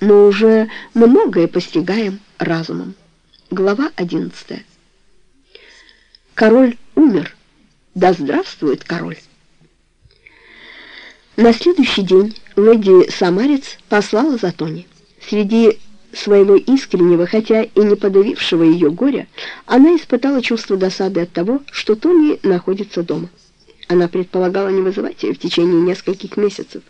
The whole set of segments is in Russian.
но уже многое постигаем разумом. Глава 11. Король умер. Да здравствует король! На следующий день леди Самарец послала за Тони. Среди своего искреннего, хотя и не подавившего ее горя, она испытала чувство досады от того, что Тони находится дома. Она предполагала не вызывать ее в течение нескольких месяцев.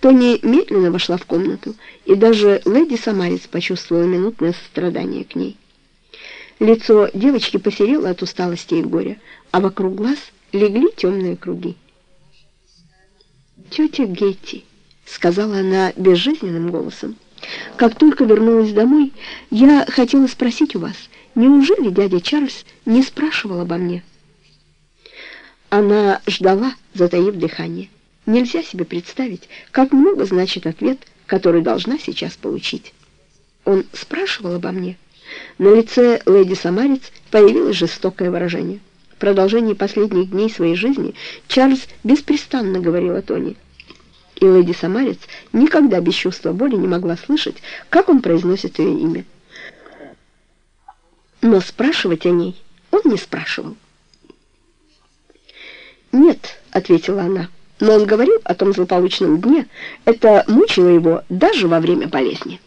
Тони медленно вошла в комнату, и даже леди Самарец почувствовала минутное сострадание к ней. Лицо девочки посерело от усталости и горя, а вокруг глаз легли темные круги. «Тетя Гетти», — сказала она безжизненным голосом, — «как только вернулась домой, я хотела спросить у вас, неужели дядя Чарльз не спрашивал обо мне?» Она ждала, затаив дыхание. Нельзя себе представить, как много значит ответ, который должна сейчас получить. Он спрашивал обо мне. На лице леди Самарец появилось жестокое выражение. В продолжении последних дней своей жизни Чарльз беспрестанно говорил о Тони. И леди Самарец никогда без чувства боли не могла слышать, как он произносит ее имя. Но спрашивать о ней он не спрашивал. «Нет», — ответила она, — «но он говорил о том злополучном дне. Это мучило его даже во время болезни».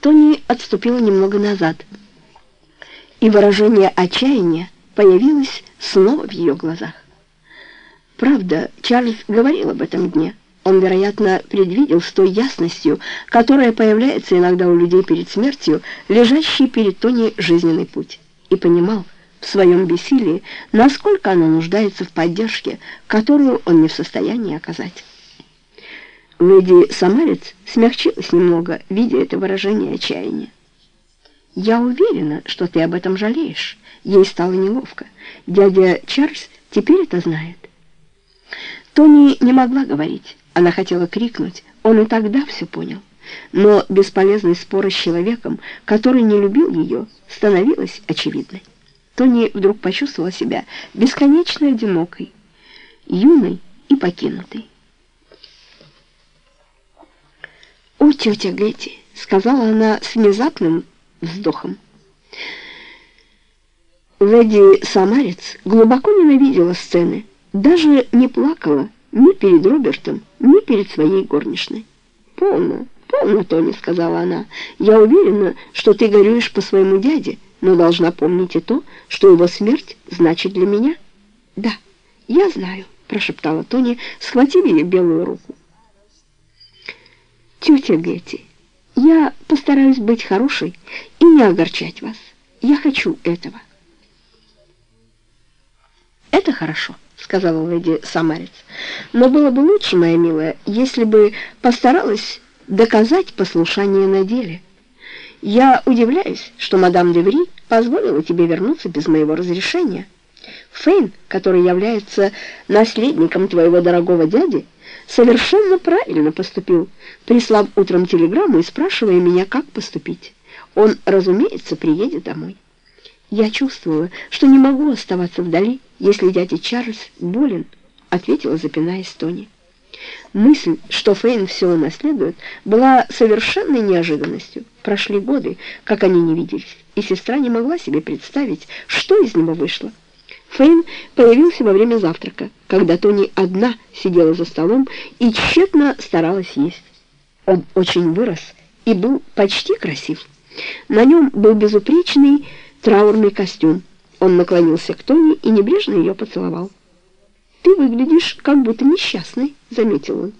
Тони отступила немного назад, и выражение отчаяния появилось снова в ее глазах. Правда, Чарльз говорил об этом дне. Он, вероятно, предвидел с той ясностью, которая появляется иногда у людей перед смертью, лежащий перед Тони жизненный путь, и понимал, в своем бессилии, насколько она нуждается в поддержке, которую он не в состоянии оказать. Леди Самарец смягчилась немного, видя это выражение отчаяния. «Я уверена, что ты об этом жалеешь». Ей стало неловко. Дядя Чарльз теперь это знает. Тони не могла говорить. Она хотела крикнуть. Он и тогда все понял. Но бесполезный спор с человеком, который не любил ее, становилась очевидной. Тони вдруг почувствовала себя бесконечно одинокой, юной и покинутой. «О, тетя Гетти!» — сказала она с внезапным вздохом. Леди Самарец глубоко ненавидела сцены, даже не плакала ни перед Робертом, ни перед своей горничной. «Полно, полно, Тони», — сказала она. «Я уверена, что ты горюешь по своему дяде, но должна помнить и то, что его смерть значит для меня. Да, я знаю, прошептала Тони, схватив ее белую руку. Тетя Гетти, я постараюсь быть хорошей и не огорчать вас. Я хочу этого. Это хорошо, сказала леди Самарец. Но было бы лучше, моя милая, если бы постаралась доказать послушание на деле. Я удивляюсь, что мадам Деври позволила тебе вернуться без моего разрешения. Фейн, который является наследником твоего дорогого дяди, совершенно правильно поступил, прислав утром телеграмму и спрашивая меня, как поступить. Он, разумеется, приедет домой. Я чувствовала, что не могу оставаться вдали, если дядя Чарльз болен, ответила, запинаясь Тони. Мысль, что Фейн все унаследует, была совершенной неожиданностью. Прошли годы, как они не виделись, и сестра не могла себе представить, что из него вышло. Фейн появился во время завтрака, когда Тони одна сидела за столом и тщетно старалась есть. Он очень вырос и был почти красив. На нем был безупречный траурный костюм. Он наклонился к Тони и небрежно ее поцеловал. «Ты выглядишь, как будто несчастный», — заметил он.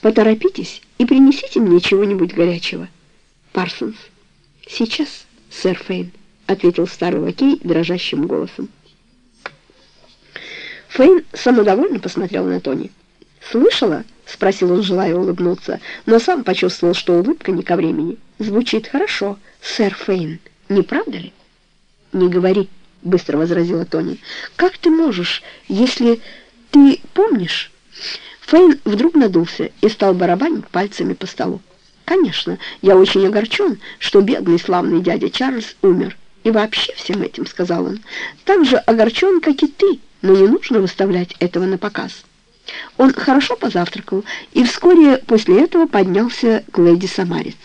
«Поторопитесь и принесите мне чего-нибудь горячего». «Парсонс». «Сейчас, сэр Фейн», — ответил старый лакей дрожащим голосом. Фейн самодовольно посмотрел на Тони. «Слышала?» — спросил он, желая улыбнуться, но сам почувствовал, что улыбка не ко времени. «Звучит хорошо, сэр Фейн, не правда ли?» «Не говори», — быстро возразила Тони. «Как ты можешь, если ты помнишь?» Фейн вдруг надулся и стал барабанить пальцами по столу. «Конечно, я очень огорчен, что бедный славный дядя Чарльз умер. И вообще всем этим, — сказал он, — так же огорчен, как и ты, но не нужно выставлять этого на показ». Он хорошо позавтракал и вскоре после этого поднялся к леди Самарец.